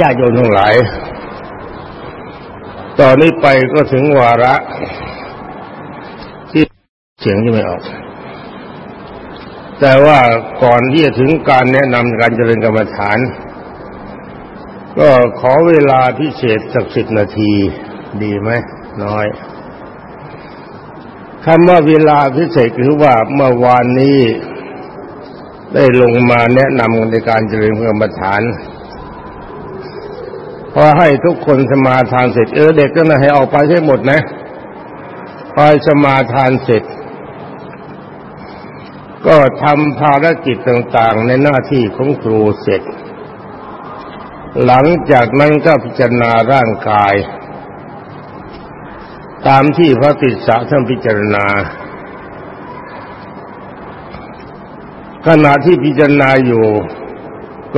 ญาติโยมทั้งหลาย ตอนนี้ไปก็ถึงวาระ ที่เสียงจะไม่ออก แต่ว่าก่อนที่จะถึงการแนะนำการเจริญกรรมฐาน ก็ขอเวลาพิเศษสักสิบนาที ดีไหมน้อยคำว่าเวลาพิเศษคือว่าเมื่อวานนี้ได้ลงมาแนะนำในการเจริญกรรมฐาน พอให้ทุกคนสมาทานเสร็จเออเด็กก็นะให้ออกไปให้หมดนะพอสมาทานเสร็จ ก็ทำภารกิจต่างๆ ในหน้าที่ของครูเสร็จ หลังจากนั้นก็พิจารณาร่างกาย ตามที่พระติสสะท่านพิจารณาขณะที่พิจารณาอยู่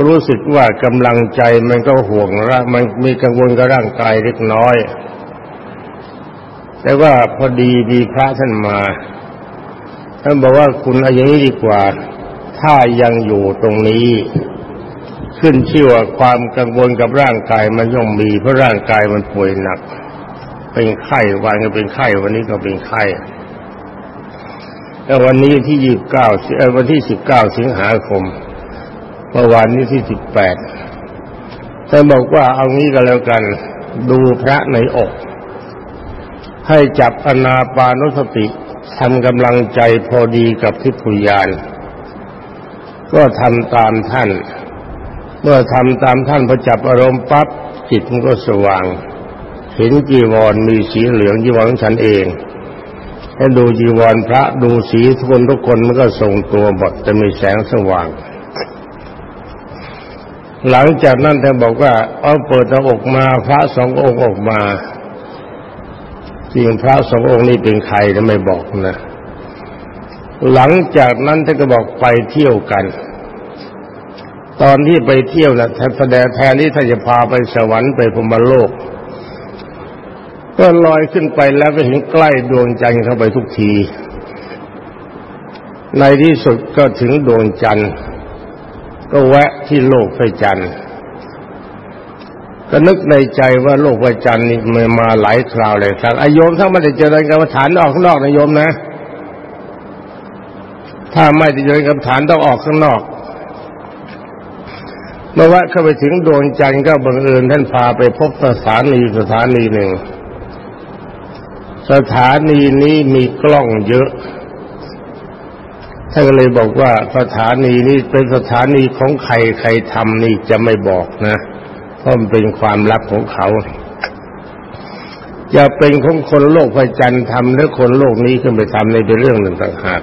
ก็รู้สึกว่ากำลังใจมันก็ห่วงร่างมันมีกังวลกับร่างกายเล็กน้อย แต่ว่าพอดีมีพระท่านมาท่านบอกว่าคุณเอาอย่างนี้ดีกว่า ถ้ายังอยู่ตรงนี้ ขึ้นชื่อว่าความกังวลกับร่างกายมันย่อมมีเพราะร่างกายมันป่วยหนัก เป็นไข้วันก็เป็นไข้วันนี้ก็เป็นไข้แต่วันนี้ที่ยี่สิบเก้าวันที่สิบเก้าสิงหาคม เมื่อวานนี้ที่สิบแปดท่านบอกว่าเอางี้ก็แล้วกัน ดูพระในอก ให้จับอนาปานุสติทำกำลังใจพอดีกับทิพยาน ก็ทำตามท่าน เมื่อทำตามท่านพอจับอารมณ์ปั๊บจิตมันก็สว่าง เห็นจีวรมีสีเหลืองจีวรของฉันเองให้ดูจีวรพระดูสีทุกคนทุกคนมันก็ทรงตัวบทจะมีแสงสว่าง หลังจากนั้นท่านบอกว่า เอาเปิดตาอกมา พระสององค์ออกมาจริงพระสององค์นี้เป็นใครจะไม่บอกนะ หลังจากนั้นท่านก็บอกไปเที่ยวกัน ตอนที่ไปเที่ยวนะท่านแสดงแทนที่ท่านจะพาไปสวรรค์ไปพมโลก ก็ลอยขึ้นไปแล้วก็เห็นใกล้ดวงจันทร์เข้าไปทุกที ในที่สุดก็ถึงดวงจันทร์ ก็แวะที่โลกพระจันทร์ก็นึกในใจว่าโลกพระจันทร์นี่มันมาหลายคราวเลยครับอโยมถ้าไม่ได้เจริญกรรมฐานออกข้างนอกนะโยมนะ ถ้าไม่ได้เจริญกรรมฐานต้องออกข้างนอกเมื่อว่าเข้าไปถึงดวงจันทร์ก็บังเอิญท่านพาไปพบสถานีสถานีหนึ่ง สถานีนี้มีกล้องเยอะ ท่านก็เลยบอกว่าสถานีนี้เป็นสถานีของใครใครทำนี่จะไม่บอกนะเพราะมันเป็นความลับของเขา จะเป็นของคนโลกพระจันทร์ทำหรือคนโลกนี้ขึ้นไปทำในเป็นเรื่องหนึ่งต่างหาก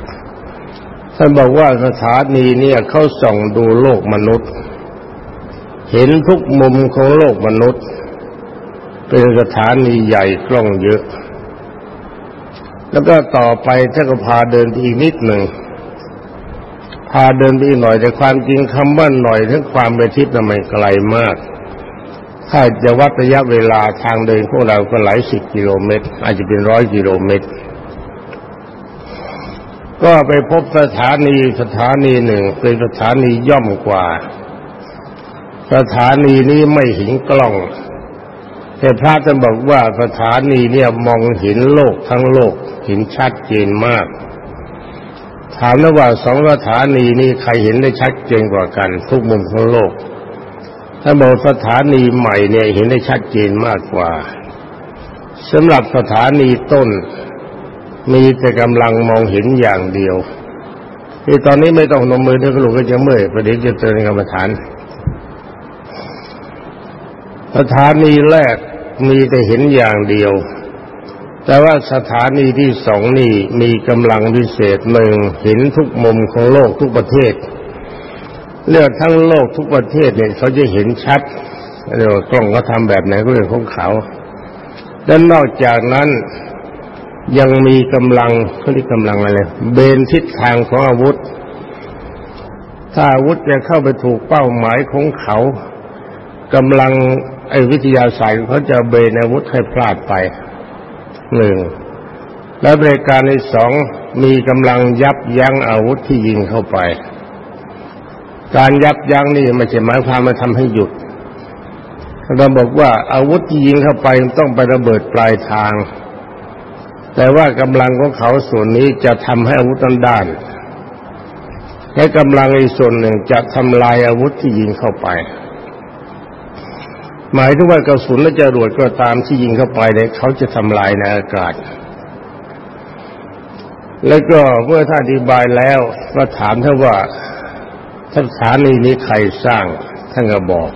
ท่านบอกว่าสถานีเนี่ยเขาส่องดูโลกมนุษย์ เห็นทุกมุมของโลกมนุษย์ เป็นสถานีใหญ่กล้องเยอะ แล้วก็ต่อไปท่านก็พาเดินอีกนิดหนึ่งาเดินไปหน่อยแต่ความจริงคำว่าหน่อยทั้งความไปทิพย์นั้นมันไกลมาก ถ้าจะวัดระยะเวลาทางเดินของเราก็หลายสิบกิโลเมตร อาจจะเป็นร้อยกิโลเมตร ก็ไปพบสถานีสถานีหนึ่งเป็นสถานีย่อมกว่า สถานีนี้ไม่เห็นกล้อง แต่พระจะบอกว่าสถานีเนี่ยมองเห็นโลกทั้งโลกเห็นชัดเจนมาก ถามนะหว่างสองสถานีนี้ใครเห็นได้ชัดเจนกว่ากัน ทุกมุมของโลก ถ้าบอกสถานีใหม่เนี่ยเห็นได้ชัดเจนมากกว่าสำหรับสถานีต้น มีแต่กำลังมองเห็นอย่างเดียวที่ตอนนี้ไม่ต้องนมมือเดี๋ยวลูกก็จะเมื่อยประเดี๋ยวจะเตือนกรรมฐานสถานีแรกมีแต่เห็นอย่างเดียว แต่ว่าสถานีที่สองนี่มีกำลังพิเศษหนึ่งเห็นทุกมุมของโลกทุกประเทศเลือกทั้งโลกทุกประเทศเนี่ยเขาจะเห็นชัดเรียวกล้องเขาทำแบบไหนก็เรื่องของเขาและนอกจากนั้นยังมีกำลังเขาเรียกกำลังอะไรเบนทิศทางของอาวุธ ถ้าอาวุธจะเข้าไปถูกเป้าหมายของเขากำลังไอ้วิทยาศาสตร์เขาจะเบนอาวุธให้พลาดไป หนึ่งและบริการที่สองมีกำลังยับยั้งอาวุธที่ยิงเข้าไป การยับยั้งนี่ไม่ใช่หมายความมาทำให้หยุดเราบอกว่าอาวุธที่ยิงเข้าไปต้องไประเบิดปลายทาง แต่ว่ากำลังของเขาส่วนนี้จะทำให้อาวุธนั้นด้าน และกำลังอีกส่วนหนึ่งจะทำลายอาวุธที่ยิงเข้าไป หมายถึงว่ากระสุนและจรวดก็ตามที่ยิงเข้าไปเนี่ยเขาจะทำลายในอากาศ แล้วก็เมื่อท่านอธิบายแล้วก็ถามท่านว่าสถานีนี้ใครสร้างท่านก็บอก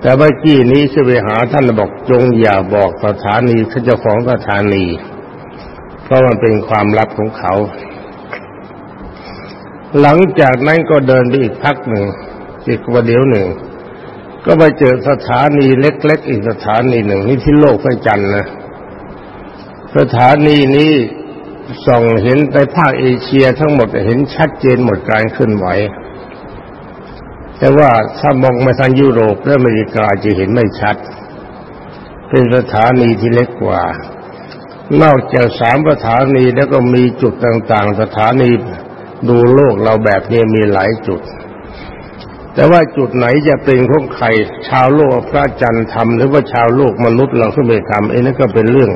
แต่เมื่อกี้นี้จะไปหาท่านบอกจงอย่าบอกสถานีเจ้าของสถานี เพราะมันเป็นความลับของเขา หลังจากนั้นก็เดินไปอีกพักหนึ่งอีกวันเดียวหนึ่ง ก็ไปเจอสถานีเล็ก ๆ อีกสถานีหนึ่งนี่ที่โลกพระจันทร์นะสถานีนี้ส่องเห็นในภาคเอเชียทั้งหมดเห็นชัดเจนหมดการเคลื่อนไหวแต่ว่าถ้ามองมาทางยุโรปและอเมริกาจะเห็นไม่ชัด เป็นสถานีที่เล็กกว่า นอกจากสามสถานีแล้วก็มีจุดต่าง ๆ สถานีดูโลกเราแบบนี้มีหลายจุด แต่ว่าจุดไหนจะเป็นของใครชาวโลกพระจันทร์ทำหรือว่าชาวโลกมนุษย์เราขึ้นไปทำเอ้นั่นก็เป็นเรื่อง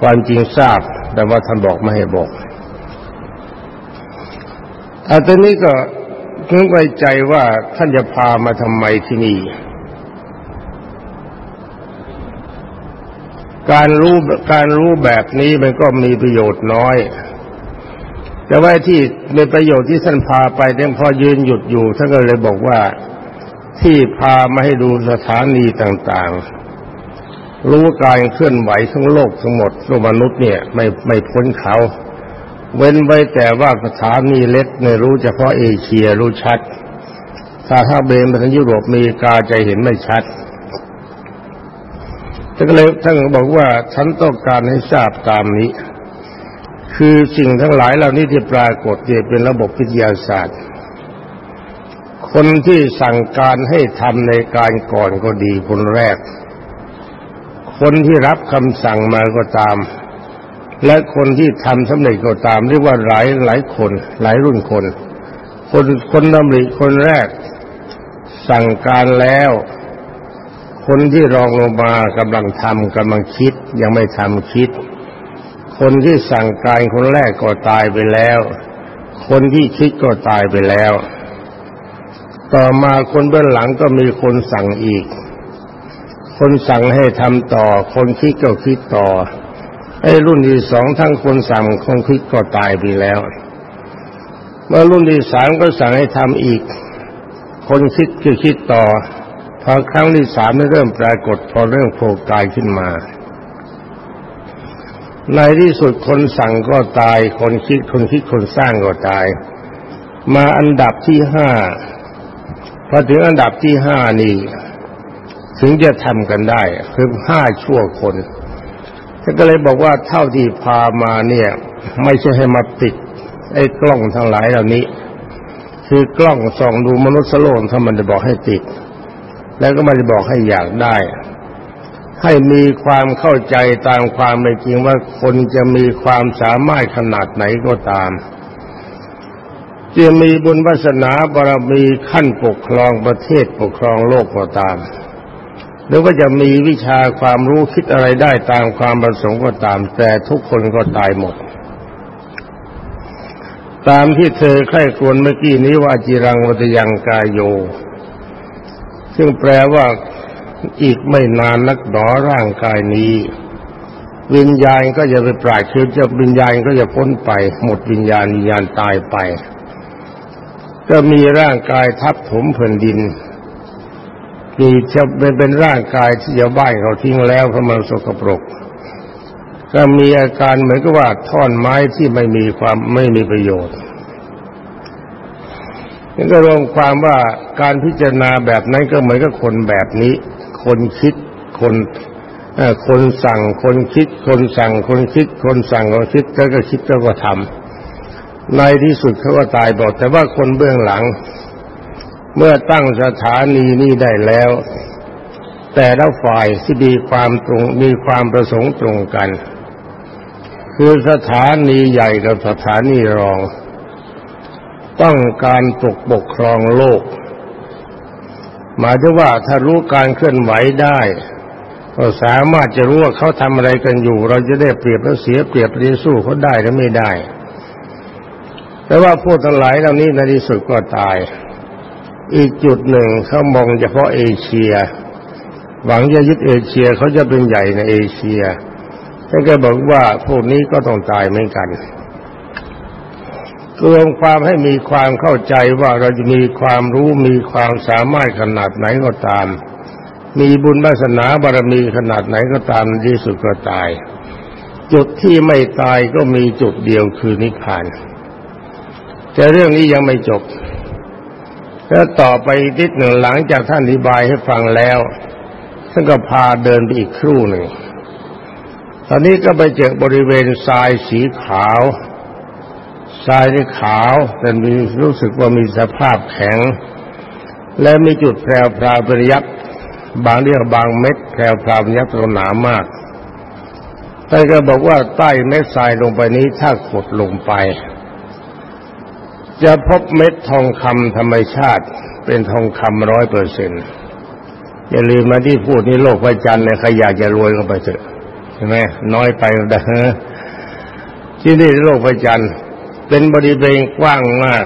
ความจริงทราบ แต่ว่าท่านบอกไม่ให้บอกอันนี้ก็นึกไว้ใจว่าท่านจะพามาทำไมที่นี่ การรู้การรู้แบบนี้มันก็มีประโยชน์น้อย แต่ว่าที่ในประโยชน์ที่ท่านพาไปเด่พอยืนหยุดอยู่ท่านก็เลยบอกว่าที่พามาให้ดูสถานีต่างๆ รู้การเคลื่อนไหวของโลกทั้งหมดโลกมนุษย์เนี่ยไม่ไม่พ้นเขา เว้นไว้แต่ว่าสถานีเล็กในรู้เฉพาะเอเชียรู้ชัด ถ้าถ้าเบนไปทางยุโรปมีกาใจเห็นไม่ชัดท่านก็เลยท่านบอกว่าฉันต้องการให้ทราบตามนี้ คือสิ่งทั้งหลายเหล่านี้ที่ปรากฏเนี่ยเป็นระบบวิทยาศาสตร์ คนที่สั่งการให้ทำในการก่อนก็ดีคนแรก คนที่รับคำสั่งมาก็ตาม และคนที่ทำสำเร็จก็ตามเรียกว่าหลายหลายคน หลายรุ่นคน คนคนดำริคนแรก สั่งการแล้ว คนที่รองลงมากำลังทำกำลังคิดยังไม่ทำคิด คนที่สั่งการคนแรกก็ตายไปแล้ว คนที่คิดก็ตายไปแล้ว ต่อมาคนเบื้องหลังก็มีคนสั่งอีก คนสั่งให้ทำต่อ คนคิดก็คิดต่อไอ้รุ่นที่สองทั้งคนสั่งคงคิดก็ตายไปแล้วเมื่อรุ่นที่สามก็สั่งให้ทำอีก คนคิดคือคิดต่อพอครั้งที่สามเริ่มปรากฏพอเรื่องโผล่กายขึ้นมา ในที่สุดคนสั่งก็ตาย คนคิดคนคิดคนสร้างก็ตาย มาอันดับที่ห้าพอถึงอันดับที่ห้านี่ ถึงจะทำกันได้ คือห้าชั่วคนท่านก็เลยบอกว่าเท่าที่พามาเนี่ย ไม่ใช่ให้มาติดไอ้กล้องทั้งหลายเหล่านี้ คือกล้องส่องดูมนุษย์โลกถ้ามันจะบอกให้ติด แล้วก็มันจะบอกให้อยากได้ ให้มีความเข้าใจตามความเป็นจริงว่าคนจะมีความสามารถขนาดไหนก็ตาม จะมีบุญวาสนาบารมีขั้นปกครองประเทศปกครองโลกก็ตาม หรือว่าจะมีวิชาความรู้คิดอะไรได้ตามความประสงค์ก็ตาม แต่ทุกคนก็ตายหมด ตามที่เธอใคร่ควรเมื่อกี้นี้ว่าจิรังวัตยังกายโย ซึ่งแปลว่า อีกไม่นานนักหนอร่างกายนี้ วิญญาณก็จะไปปราดคือจะวิญญาณก็จะพ้นไป หมดวิญญาณวิญญาณตายไป ก็มีร่างกายทับถมแผ่นดินมีจะเป็นเป็นร่างกายที่จะบ้านเขาทิ้งแล้วเพราะมันสกปรก ก็มีอาการเหมือนกับว่าท่อนไม้ที่ไม่มีความไม่มีประโยชน์นี่ก็รวมความว่าการพิจารณาแบบนั้นก็เหมือนกับคนแบบนี้ คนคิดคนคนสั่งคนคิด คนสั่งคนคิด คนสั่งคนคิดแล้วก็คิดแล้วก็ทำในที่สุดเขาก็ตายบอก แต่ว่าคนเบื้องหลัง เมื่อตั้งสถานีนี้ได้แล้ว แต่ละฝ่ายที่มีความตรงมีความประสงค์ตรงกัน คือสถานีใหญ่กับสถานีรอง ต้องการปกปกครองโลก หมายถึงว่าถ้ารู้การเคลื่อนไหวได้ก็สามารถจะรู้ว่าเขาทำอะไรกันอยู่ เราจะได้เปรียบแล้วเสียเปรียบเรียสู้เขาได้หรือไม่ได้ แต่ว่าพวกทั้งหลายเหล่านี้ในที่สุดก็ตาย อีกจุดหนึ่งเขามองเฉพาะเอเชีย หวังจะยึดเอเชียเขาจะเป็นใหญ่ในเอเชียท่านก็บอกว่าพวกนี้ก็ต้องตายเหมือนกัน รวมความให้มีความเข้าใจว่าเราจะมีความรู้มีความสามารถขนาดไหนก็ตาม มีบุญวาสนาบารมีขนาดไหนก็ตามที่สุดก็ตาย จุดที่ไม่ตายก็มีจุดเดียวคือนิพพาน แต่เรื่องนี้ยังไม่จบแล้วต่อไปนิดหนึ่งหลังจากท่านอธิบายให้ฟังแล้วท่านก็พาเดินไปอีกครู่หนึ่ง ตอนนี้ก็ไปเจอบริเวณทรายสีขาว ทรายที่ขาวแต่มีรู้สึกว่ามีสภาพแข็ง และมีจุดแพรวพราวเป็นยักษ์บางเรียกบางเม็ดแพรวพราวเป็นยักษ์ตัวหนามากท่ก็บอกว่าใต้เม็ดทรายลงไปนี้ถ้าขุดลงไป จะพบเม็ดทองคำธรรมชาติเป็นทองคำร้อยเปอร์เซ็นต์อย่าลืมมาที่พูดนี่โลกพระจันทร์เนี่ยใครอยากจะรวยก็ไปเถอะใช่ไหมน้อยไปเด้อที่นี่โลกพระจันทร์ เป็นบริเวณกว้างมาก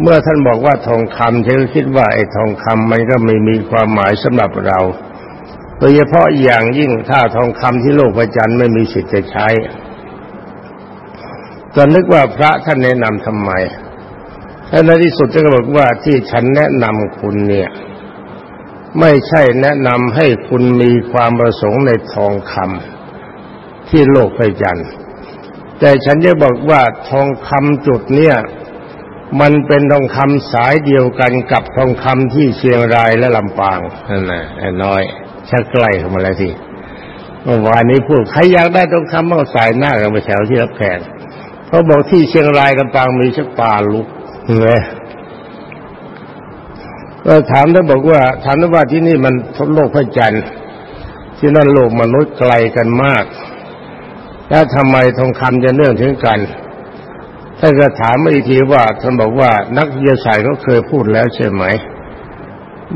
เมื่อท่านบอกว่าทองคำฉันคิดว่าไอ้ทองคำมันก็ไม่มีความหมายสำหรับเราโดยเฉพาะอย่างยิ่งถ้าทองคำที่โลกพระจันไม่มีสิทธิ์จะใช้ก็นึกว่าพระท่านแนะนำทำไมและในที่สุดจะบอกว่าที่ฉันแนะนำคุณเนี่ย ไม่ใช่แนะนำให้คุณมีความประสงค์ในทองคำที่โลกพระจันทร์ แต่ฉันจะบอกว่าทองคำจุดเนี้ยมันเป็นทองคำสายเดียวกันกับทองคำที่เชียงรายและลำปางนั่นนะไอ้น้อยชักใกล้เข้ามาแล้วทีเมื่อวานนี้พูดใครอยากได้ทองคำเอาสายหน้ากันไปแถวที่รับแขกเขาบอกที่เชียงรายลำปางมีชักป่าลุกเลยก็ถามแล้วบอกว่าถามว่าที่นี่มันทโลกพระจันทร์ที่นั่นโลกมนุษย์ไกลกันมาก แล้วทำไมทองคำจะเนื่องถึงกันท่านก็ถามมาอีกทีว่าท่านบอกว่านักวิทยาศาสตร์เขาเคยพูดแล้วใช่ไหม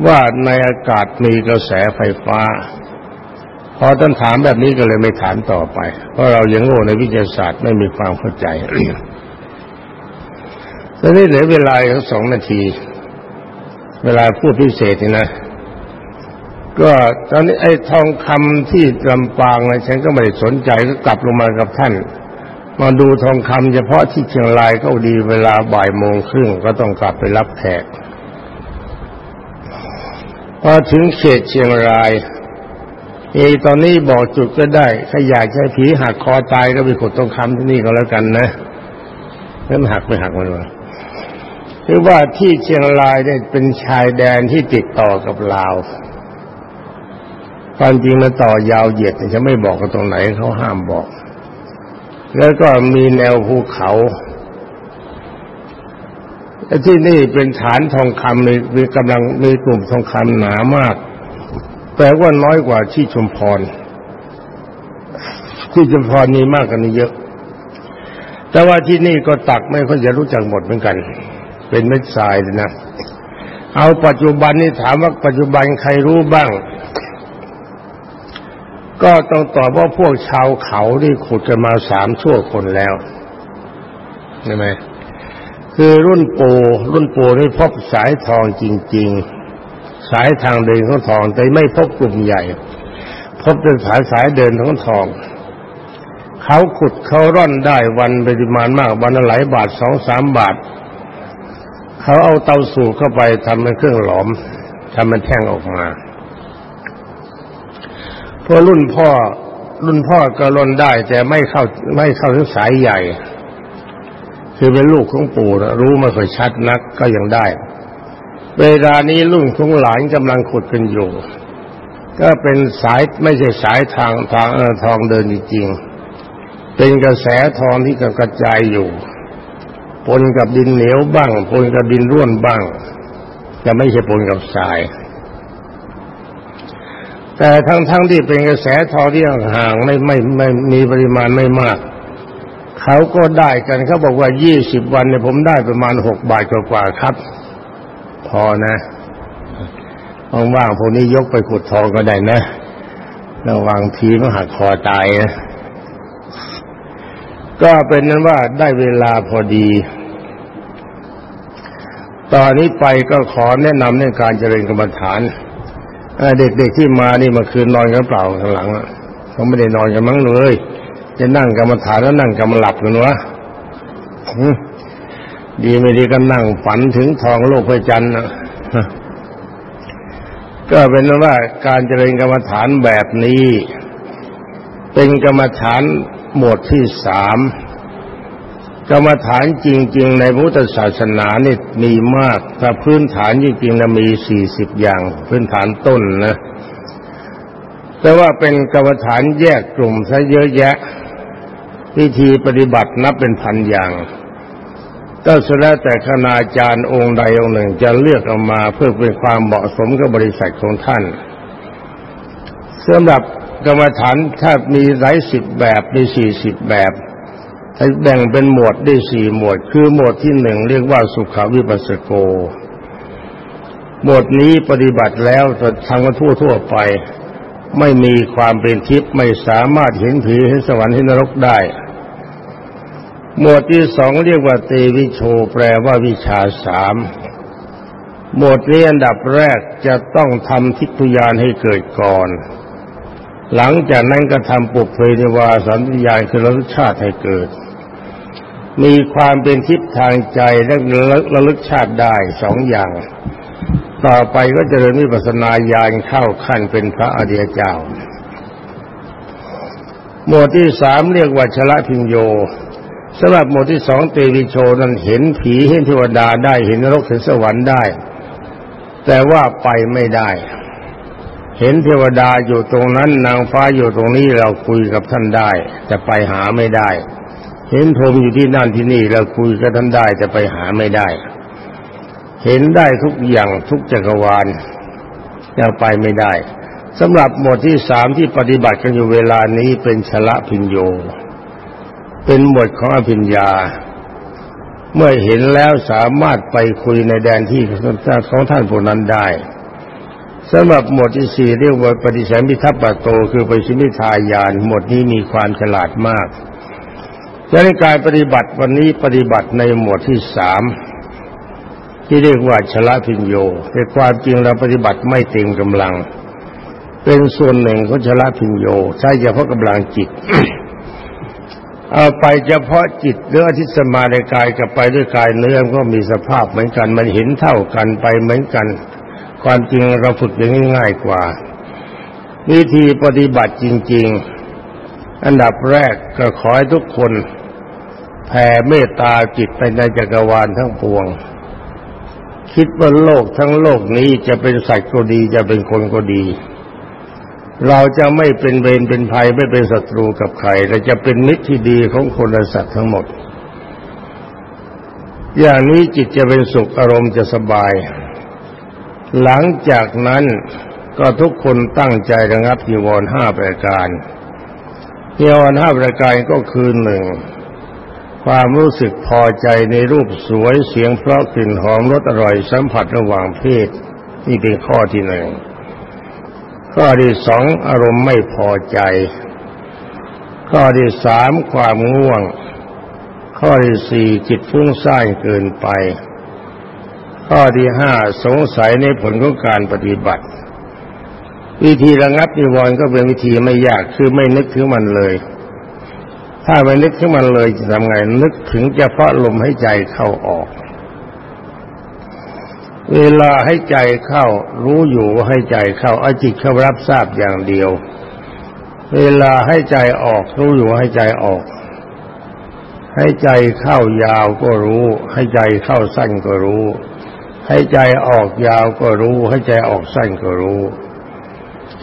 ว่าในอากาศมีกระแสไฟฟ้า พอท่านถามแบบนี้ก็เลยไม่ถามต่อไป เพราะเรายังโง่ในวิทยาศาสตร์ไม่มีความเข้าใจตอนนี้เหลือเวลาสองนาที เวลาพูดพิเศษนะ ก็ตอนนี้ไอ้ทองคำที่ลำปางนะฉันก็ไม่ได้สนใจก็กลับลงมากับท่าน มาดูทองคำเฉพาะที่เชียงรายก็ดีเวลาบ่ายโมงครึ่งก็ต้องกลับไปรับแขกพอถึงเขตเชียงรายเอตอนนี้บอกจุดก็ได้ถ้าอยากใช้ผีหักคอตายก็ไปขุดทองคำที่นี่ก็แล้วกันนะแล้วหักไม่หักมันวะคือว่าที่เชียงรายเนี่ยเป็นชายแดนที่ติดต่อกับลาว ความจริงมันต่อยาวเหยียดจะไม่บอกกันตรงไหนเขาห้ามบอก แล้วก็มีแนวภูเขาที่นี่เป็นฐานทองคำมีมีกำลังมีกลุ่มทองคำหนามาก แต่ว่าน้อยกว่าที่ชุมพร ที่ชุมพรมีมากกันนี้เยอะ แต่ว่าที่นี่ก็ตักไม่ค่อยจะรู้จักหมดเหมือนกัน เป็นเม็ดทรายเลยนะ เอาปัจจุบันนี่ถามว่าปัจจุบันใครรู้บ้าง ก็ต้องตอบว่าพวกชาวเขาที่ขุดกันมาสามชั่วคนแล้วใช่ไหมคือรุ่นปูรุ่นปูนี่พบสายทองจริง ๆ สายทางเดินของทอง แต่ไม่พบกลุ่มใหญ่ พบเป็นสายสายเดินของทองเขาขุดเขาร่อนได้วันปริมาณมากวันละหลายบาทสองสามบาท เขาเอาเตาสูบเข้าไปทำเป็นเครื่องหลอมทำเป็นแท่งออกมา พราะรุ่นพ่อ รุ่นพ่อก็ลนได้ แต่ไม่เข้าไม่เข้าถึงสายใหญ่ คือเป็นลูกของปู่รู้ไม่ค่อยชัดนักก็ยังได้ เวลานี้รุ่นของหลานกำลังขุดกันอยู่ ก็เป็นสายไม่ใช่สายทางทางเออทองเดินจริงๆเป็นกระแสทองที่กระจายอยู่ปนกับดินเหนียวบ้างปนกับดินร่วนบ้าง จะไม่ใช่ปนกับทราย แต่ทั้งๆทที่เป็นกระแสทองที่ห่างไม่ไม่ไม่มีปริมาณไม่มาก เขาก็ได้กันเขาบอกว่ายี่สิบวันเนี่ยผมได้ประมาณหกบาทกว่าครับ พอนะว่างๆพวกนี้ยกไปขุดทองก็ได้นะระวังทีมันหักคอตายนะก็เป็นนั้นว่าได้เวลาพอดี ตอนนี้ไปก็ขอแนะนำในการเจริญกรรมฐาน เด็กๆที่มานี่มาคืนนอนกันเปล่าข้างหลังเขาไม่ได้นอนกันมั้งเลยจะนั่งกรรมฐานแล้วนั่งกรรมหลับกันวะดีไม่ดีก็นั่งฝันถึงทองโลกพระจันทร์นะก็เป็นว่าการเจริญกรรมฐานแบบนี้ เป็นกรรมฐานหมวดที่สาม กรรมฐานจริง ๆ ในพุทธศาสนานี่มีมากแต่พื้นฐานจริงๆนะมีสี่สิบอย่าง พื้นฐานต้นนะ แต่ว่าเป็นกรรมฐานแยกกลุ่มซะเยอะแยะ วิธีปฏิบัตินับเป็นพันอย่าง ก็สุดแล้วแต่คณาจารย์องค์ใดองค์หนึ่งจะเลือกออกมาเพื่อเป็นความเหมาะสมกับบริษัทของท่านสำหรับกรรมฐานถ้ามีหลายสิบแบบมีสี่สิบแบบ แบ่งเป็นหมวดได้สี่หมวด คือหมวดที่หนึ่งเรียกว่าสุขาวิปัสสโก หมวดนี้ปฏิบัติแล้วทางทั่วทั่วไป ไม่มีความเป็นทิพย์ไม่สามารถเห็นผีเห็นสวรรค์เห็นนรกได้ หมวดที่สองเรียกว่าเตวิโช แปลว่าวิชาสามหมวดนี้อันดับแรกจะต้องทำทิพยานให้เกิดก่อน หลังจากนั้นก็ทำปุเพนิวาสันติยานคือระลึกชาติให้เกิด มีความเป็นทิพย์ทางใจและระลึกชาติได้สองอย่าง ต่อไปก็จะเริญวิปัสนาญาณเข้าขั้นเป็นพระอริยเจ้า หมวดที่สามเรียกว่าชละพิญโยสำหรับหมวดที่สองเตวิโชนั้นเห็นผีเห็นเทวดาได้เห็นนรกเห็นสวรรค์ได้ แต่ว่าไปไม่ได้ เห็นเทวดาอยู่ตรงนั้นนางฟ้าอยู่ตรงนี้เราคุยกับท่านได้ แต่ไปหาไม่ได้ เห็นพรมอยู่ที่นั่นที่นี่เราคุยกับท่านได้แต่ไปหาไม่ได้ เห็นได้ทุกอย่างทุกจักรวาลยังไปไม่ได้สำหรับหมวดที่สามที่ปฏิบัติกันอยู่เวลานี้เป็นชละพิญโย เป็นหมวดของอภิญญา เมื่อเห็นแล้วสามารถไปคุยในแดนที่ของท่านผู้นั้นได้สำหรับหมวดที่สี่เรียกว่าปฏิสัมพิทัปปโต คือปฏิมิทายานหมวดนี้มีความฉลาดมาก ดังนั้นการปฏิบัติวันนี้ปฏิบัติในหมวดที่สามที่เรียกว่าชลพิญโยแต่ความจริงเราปฏิบัติไม่เต็มกำลัง เป็นส่วนหนึ่งของชลพิญโยใช้เฉพาะกำลังจิต เอาไปเฉพาะจิตเนื้อที่สมาในกายกับไปด้วยกายเนื้อก็มีสภาพเหมือนกัน มันเห็นเท่ากันไปเหมือนกัน ความจริงเราฝึกอย่างง่ายกว่า วิธีปฏิบัติจริง ๆ อันดับแรกก็ขอให้ทุกคนแผ่เมตตาจิตไปในจักรวาลทั้งปวง คิดว่าโลกทั้งโลกนี้จะเป็นสัตว์ก็ดีจะเป็นคนก็ดี เราจะไม่เป็นเวรเป็นภัยไม่เป็นศัตรูกับใครเราจะเป็นมิตรที่ดีของคนและสัตว์ทั้งหมด อย่างนี้จิตจะเป็นสุขอารมณ์จะสบาย หลังจากนั้นก็ทุกคนตั้งใจระงับยีวรห้าประการ ยีวรห้าประการก็คือหนึ่ง ความรู้สึกพอใจในรูปสวยเสียงเพราะกลิ่นหอมรสอร่อยสัมผัสระหว่างเพศ นี่เป็นข้อที่หนึ่ง ข้อที่สองอารมณ์ไม่พอใจ ข้อที่สามความง่วง ข้อที่สี่จิตฟุ้งซ่านเกินไป ข้อที่ห้าสงสัยในผลของการปฏิบัติ วิธีระงับนิวรณ์ก็เป็นวิธีไม่ยากคือไม่นึกถึงมันเลย ถ้าไม่นึกถึงมันเลยจะทำไงนึกถึงเฉพาะลมให้ใจเข้าออก เวลาให้ใจเข้า รู้อยู่ว่าให้ใจเข้าเอาจิตเข้ารับทราบอย่างเดียว เวลาให้ใจออก รู้อยู่ให้ใจออก ให้ใจเข้ายาวก็รู้ ให้ใจเข้าสั้นก็รู้ ให้ใจออกยาวก็รู้ ให้ใจออกสั้นก็รู้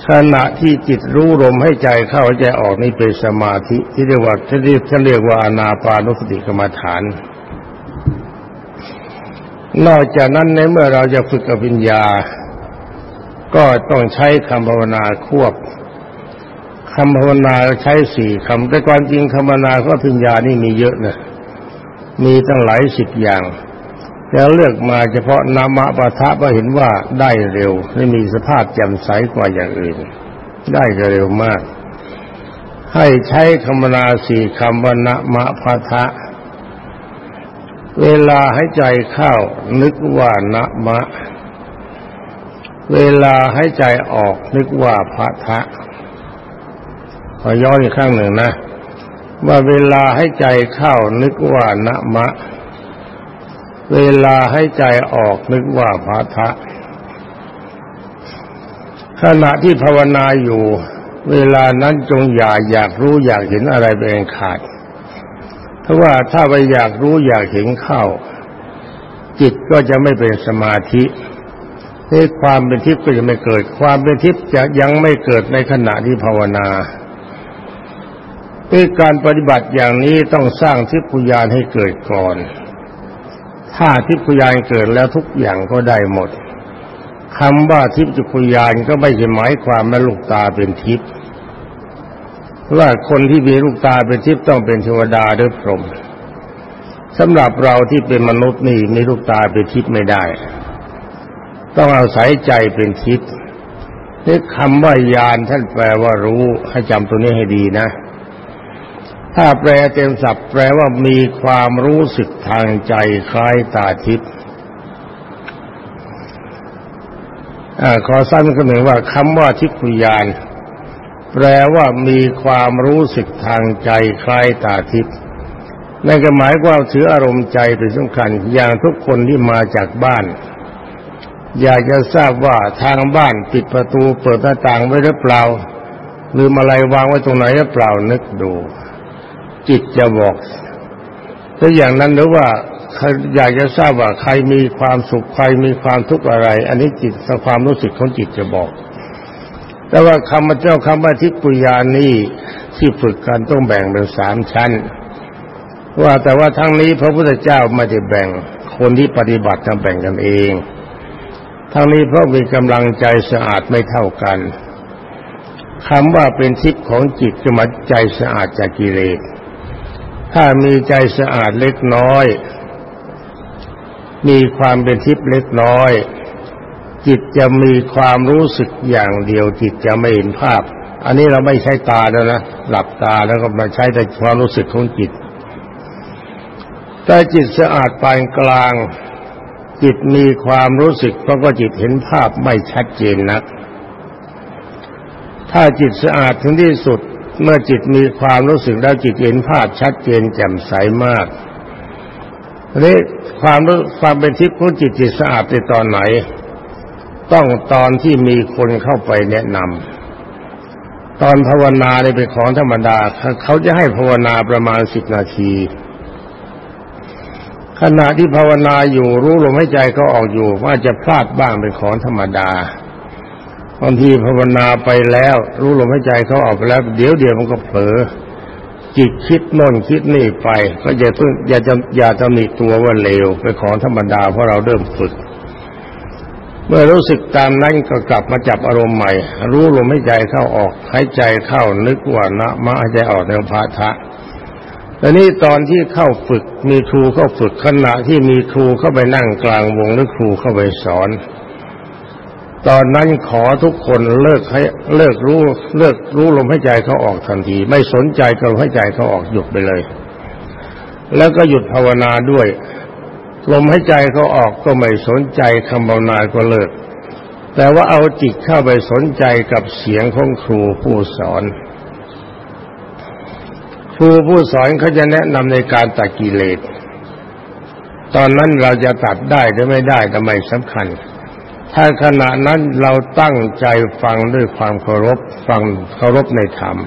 ขณะที่จิตรู้ลมให้ใจเข้าใจออกนี่เป็นสมาธิที่เรียกว่าที่เรียกว่าอนาปานุสติกรรมฐาน นอกจากนั้นในเมื่อเราจะฝึกอภิญญา ก็ต้องใช้คำภาวนาควบคำภาวนาใช้สี่คำแต่ความจริงคำภาวนาก็อภิญญานี่มีเยอะนะมีตั้งหลายสิบอย่าง จะเลือกมาเฉพาะนามะปะทะเพราะเห็นว่าได้เร็วและมีสภาพแจ่มใสกว่าอย่างอื่น ได้ก็เร็วมาก ให้ใช้คำนาสี่คำว่านามะปะทะ เวลาให้ใจเข้านึกว่านามะ เวลาให้ใจออกนึกว่าพะทะขอย้อนอีกครั้งหนึ่งนะ ว่าเวลาให้ใจเข้านึกว่านามะ เวลาให้ใจออกนึกว่าพระทะขณะที่ภาวนาอยู่ เวลานั้นจงอย่าอยากรู้อยากเห็นอะไรเป็นขาด เพราะว่าถ้าไปอยากรู้อยากเห็นเข้า จิตก็จะไม่เป็นสมาธิในความเป็นทิพย์ก็จะไม่เกิด ความเป็นทิพย์จะยังไม่เกิดในขณะที่ภาวนาในการปฏิบัติอย่างนี้ต้องสร้างทิพยานให้เกิดก่อน ถ้าทิพยานเกิดแล้วทุกอย่างก็ได้หมดคำว่าทิพจุพยานก็ไม่ใช่หมายความว่าลูกตาเป็นทิพย์ว่าคนที่มีลูกตาเป็นทิพย์ต้องเป็นเทวดาหรือพรหมสำหรับเราที่เป็นมนุษย์นี่มีลูกตาเป็นทิพย์ไม่ได้ ต้องอาศัยใจเป็นทิพย์นี่คำว่ายานท่านแปลว่ารู้ให้จำตัวนี้ให้ดีนะ ถ้าแปลเต็มศัพท์แปลว่ามีความรู้สึกทางใจคล้ายตาทิพย์ขอสั้นก็หนึ่งว่าคำว่าทิพยาน แปลว่ามีความรู้สึกทางใจคล้ายตาทิพย์นั่นก็หมายว่าถืออารมณ์ใจเป็นสำคัญ อย่างทุกคนที่มาจากบ้าน อยากจะทราบว่าทางบ้านปิดประตูเปิดหน้าต่างไว้หรือเปล่าหรืออะไรวางไว้ตรงไหนหรือเปล่านึกดู จิตจะบอกถ้าอย่างนั้นหรือว่าอยากจะทราบว่าใครมีความสุขใครมีความทุกข์อะไร อันนี้จิตความรู้สึกของจิตจะบอก แต่ว่าคำเจ้าคำว่าทิปุญานี่ที่ฝึกกันต้องแบ่งเป็นสามชั้น ว่าแต่ว่าทั้งนี้พระพุทธเจ้าไม่ได้แบ่งคนที่ปฏิบัติต้องแบ่งกันเอง ทั้งนี้เพราะมีกำลังใจสะอาดไม่เท่ากันคำว่าเป็นทิพย์ของจิตจะมาใจสะอาดจากกิเลส ถ้ามีใจสะอาดเล็กน้อย มีความเป็นทิพย์เล็กน้อย จิตจะมีความรู้สึกอย่างเดียว จิตจะไม่เห็นภาพ อันนี้เราไม่ใช้ตาแล้วนะหลับตาแล้วก็มาใช้แต่ความรู้สึกของจิตแต่จิตสะอาดปานกลาง จิตมีความรู้สึกเพราะว่าจิตเห็นภาพไม่ชัดเจนนัก ถ้าจิตสะอาดถึงที่สุด เมื่อจิตมีความรู้สึกแล้วจิตเห็นภาพชัดเจนแจ่มใสมากนี่ความรู้ความเป็นทิพย์ของจิตจิตสะอาดในตอนไหน ต้องตอนที่มีคนเข้าไปแนะนำตอนภาวนาเนี่เป็นของธรรมดา เขาจะให้ภาวนาประมาณสิบนาที ขณะที่ภาวนาอยู่รู้ลมหายใจก็ออกอยู่ว่าจะพลาดบ้างเป็นของธรรมดา บางทีภาวนาไปแล้ว รู้ลมหายใจเขาออกไปแล้ว เดี๋ยวเดียวมันก็เผลอจิตคิดโน่นคิดนี่ไป ก็อย่าต้องอย่าจะอย่าจะมีตัวว่าเลวเป็นของธรรมดาเพราะเราเริ่มฝึก เมื่อรู้สึกตามนั้นก็กลับมาจับอารมณ์ใหม่ รู้ลมหายใจเข้าออกหายใจเข้านึกว่านะมาหายใจออกในพาทะแต่นี้ตอนที่เข้าฝึกมีครูเข้าฝึกขณะที่มีครูเข้าไปนั่งกลางวงหรือครูเข้าไปสอน ตอนนั้นขอทุกคนเลิกให้เลิกรู้เลิกรู้ลมหายใจเขาออกทันที ไม่สนใจกับลมหายใจเขาออกหยุดไปเลย แล้วก็หยุดภาวนาด้วย ลมหายใจเขาออกก็ไม่สนใจคำภาวนาก็เลิก แต่ว่าเอาจิตเข้าไปสนใจกับเสียงของครูผู้สอนครูผู้สอนเขาจะแนะนำในการตัดกิเลส ตอนนั้นเราจะตัดได้หรือไม่ได้แต่ไม่สำคัญ ถ้าขณะนั้นเราตั้งใจฟังด้วยความเคารพฟังเคารพในธรรม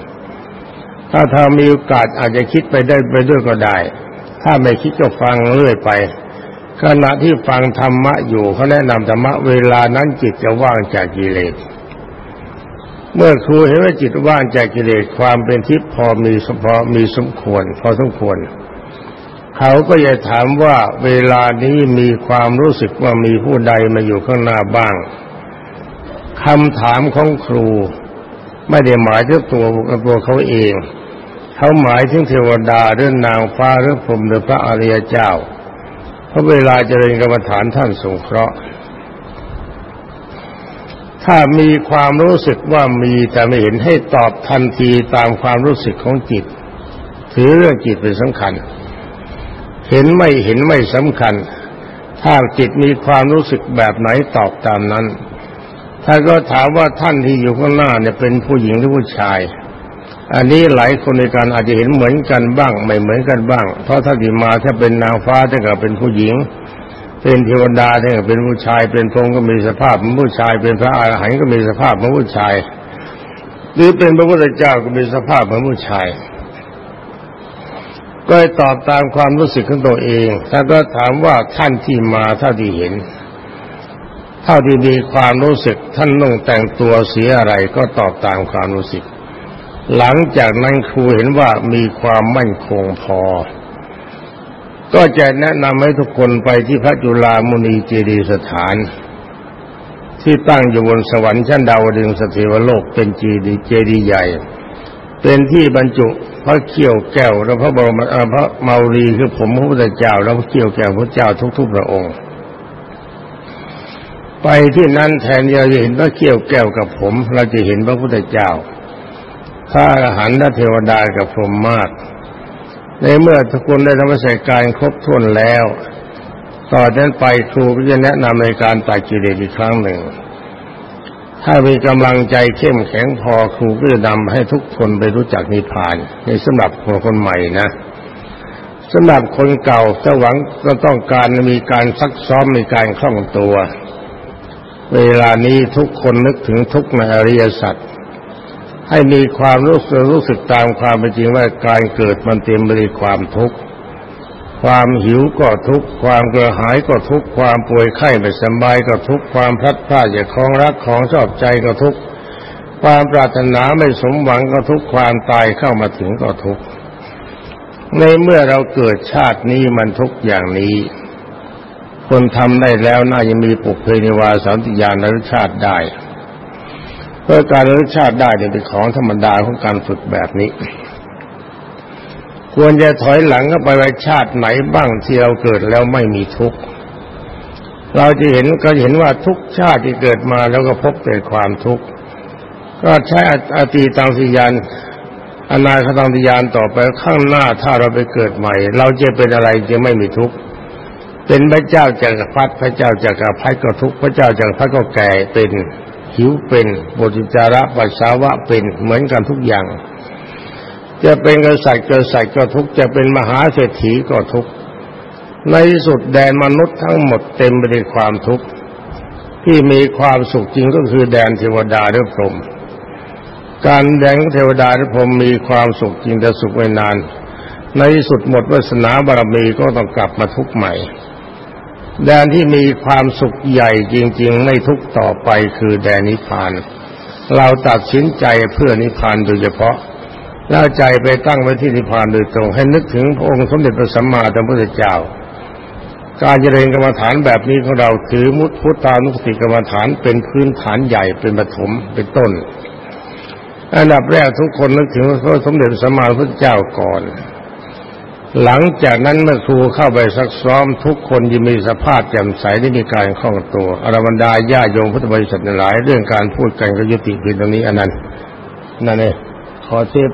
ถ้าถ้ามีโอกาสอาจจะคิดไปได้ไปด้วยก็ได้ ถ้าไม่คิดก็ฟังเรื่อยไป ขณะที่ฟังธรรมะอยู่เขาแนะนำธรรมะเวลานั้นจิตจะว่างจากกิเลสเมื่อครูเห็นว่าจิตว่างจากกิเลสความเป็นทิพย์พอมีสพอมีสมควร พอสมควร เขาก็จะถามว่าเวลานี้มีความรู้สึกว่ามีผู้ใดมาอยู่ข้างหน้าบ้างคำถามของครูไม่ได้หมายถึงตัวตัวเขาเอง เขาหมายถึงเทวดาหรือนางฟ้าหรือพรหมหรือพระอริยเจ้า เพราะเวลาเจริญกรรมฐานท่านสงเคราะห์ ถ้ามีความรู้สึกว่ามีแต่ไม่เห็นให้ตอบทันทีตามความรู้สึกของจิต ถือเรื่องจิตเป็นสำคัญ เห็นไม่เห็นไม่สำคัญ ถ้าจิตมีความรู้สึกแบบไหนตอบตามนั้น ถ้าก็ถามว่าท่านที่อยู่ข้างหน้าเนี่ยเป็นผู้หญิงหรือผู้ชาย อันนี้หลายคนในการอาจจะเห็นเหมือนกันบ้าง ไม่เหมือนกันบ้าง เพราะถ้าดีมาถ้าเป็นนางฟ้าถ้าเกิดเป็นผู้หญิง เป็นเทวดาถ้าเกิดเป็นผู้ชาย เป็นพรหมก็มีสภาพเหมือนผู้ชาย เป็นพระอรหันต์ก็มีสภาพเหมือนผู้ชาย หรือเป็นพระพุทธเจ้าก็มีสภาพเหมือนผู้ชาย ก็ตอบตามความรู้สึกของตัวเองถ้าก็ถามว่าท่านที่มาเท่าที่เห็น เท่าที่มีความรู้สึกท่านต้องแต่งตัวเสียอะไรก็ตอบตามความรู้สึก หลังจากนั้นครูเห็นว่ามีความมั่นคงพอ ก็จะแนะนำให้ทุกคนไปที่พระจุฬามุนีเจดีสถาน ที่ตั้งอยู่บนสวรรค์ชั้นดาวดึงสเทวโลกเป็นเจดีเจดีใหญ่ เป็นที่บรรจุพระเขี้ยวแก้วและพระบรมพระเมารีคือผมพระพุทธเจ้าแล้วพระเขี้ยวแก้วพระเจ้าทุกๆพระองค์ ไปที่นั่นแทนเราจะเห็นพระเขี้ยวแก้วกับผม เราจะเห็นพระพุทธเจ้าพระอรหันต์และเทวดากับพรหมมาก ในเมื่อทุกคนได้ทำสายการครบถ้วนแล้ว ต่อจากนั้นไปครูก็จะแนะนำในการตัดกิเลสอีกครั้งหนึ่ง ถ้ามีกำลังใจเข้มแข็งพอครูก็จะนำให้ทุกคนไปรู้จักนิพพานในสำหรับคนใหม่นะสำหรับคนเก่าถ้าหวังก็ต้องการมีการซักซ้อมมีการคล่องตัว เวลานี้ทุกคนนึกถึงทุกในอริยสัจให้มีความรู้สึกรู้สึกตามความเป็นจริงว่าการเกิดมันเต็มไปด้วยความทุกข์ ความหิวก็ทุกข์ความกระหายก็ทุกข์ความป่วยไข้ไม่สบายก็ทุกข์ความพลัดพรากจากของรักของชอบใจก็ทุกข์ความปรารถนาไม่สมหวังก็ทุกข์ความตายเข้ามาถึงก็ทุกข์ในเมื่อเราเกิดชาตินี้มันทุกข์อย่างนี้ คนทำได้แล้วน่าจะมีปุเพนิวาสันติญาณรชาติได้เพื่อการรชาติได้เนี่ยเป็นของธรรมดาของการฝึกแบบนี้ ควรจะถอยหลังเข้าไปไว้ชาติไหนบ้างที่เราเกิดแล้วไม่มีทุกข์เราจะเห็นก็เห็นว่าทุกชาติที่เกิดมาแล้วก็พบแต่ความทุกข์ก็ใช้อตีตังสิยานอนาคตังสิยานต่อไปข้างหน้าถ้าเราไปเกิดใหม่ เราจะเป็นอะไรจะไม่มีทุกข์เป็นพระเจ้าจักรพรรดิพระเจ้าจักรพรรดิก็ทุกข์พระเจ้าจักรพรรดิก็แก่เป็นหิวเป็นบริจาระปัสสาวะเป็นเหมือนกันทุกอย่าง จะเป็นกษัตริย์กษัตริย์ก็ทุกจะเป็นมหาเศรษฐีก็ทุกในสุดแดนมนุษย์ทั้งหมดเต็มไปด้วยความทุกข์ที่มีความสุขจริงก็คือแดนเทวดาหรือพรหมการแดนเทวดาหรือพรหมมีความสุขจริงแต่สุขไม่นาน ในสุดหมดวาสนาบารมีก็ต้องกลับมาทุกข์ใหม่ แดนที่มีความสุขใหญ่จริง ๆ ไม่ทุกข์ต่อไปคือแดนนิพพาน เราตัดสินใจเพื่อนิพพานโดยเฉพาะ แล้วใจไปตั้งไว้ที่นิพพานโดยตรง ให้นึกถึงพระองค์สมเด็จพระสัมมาสัมพุทธเจ้า การเจริญกรรมฐานแบบนี้ของเราถือมุตพุทธานุสติกรรมฐานเป็นพื้นฐานใหญ่เป็นปฐมเป็นต้นอันดับแรกทุกคนนึกถึงพระสมเด็จพระสัมมาสัมพุทธเจ้าก่อน หลังจากนั้นเมื่อครูเข้าไปซักซ้อมทุกคนจะมีสภาพแจ่มใสได้มีการคล่องตัวอรบรรดาญาโยมพุทธบริษัทหลาย เรื่องการพูดกันก็ยุติเพียงตรงนี้อันนั้นนั่นเองขอเทป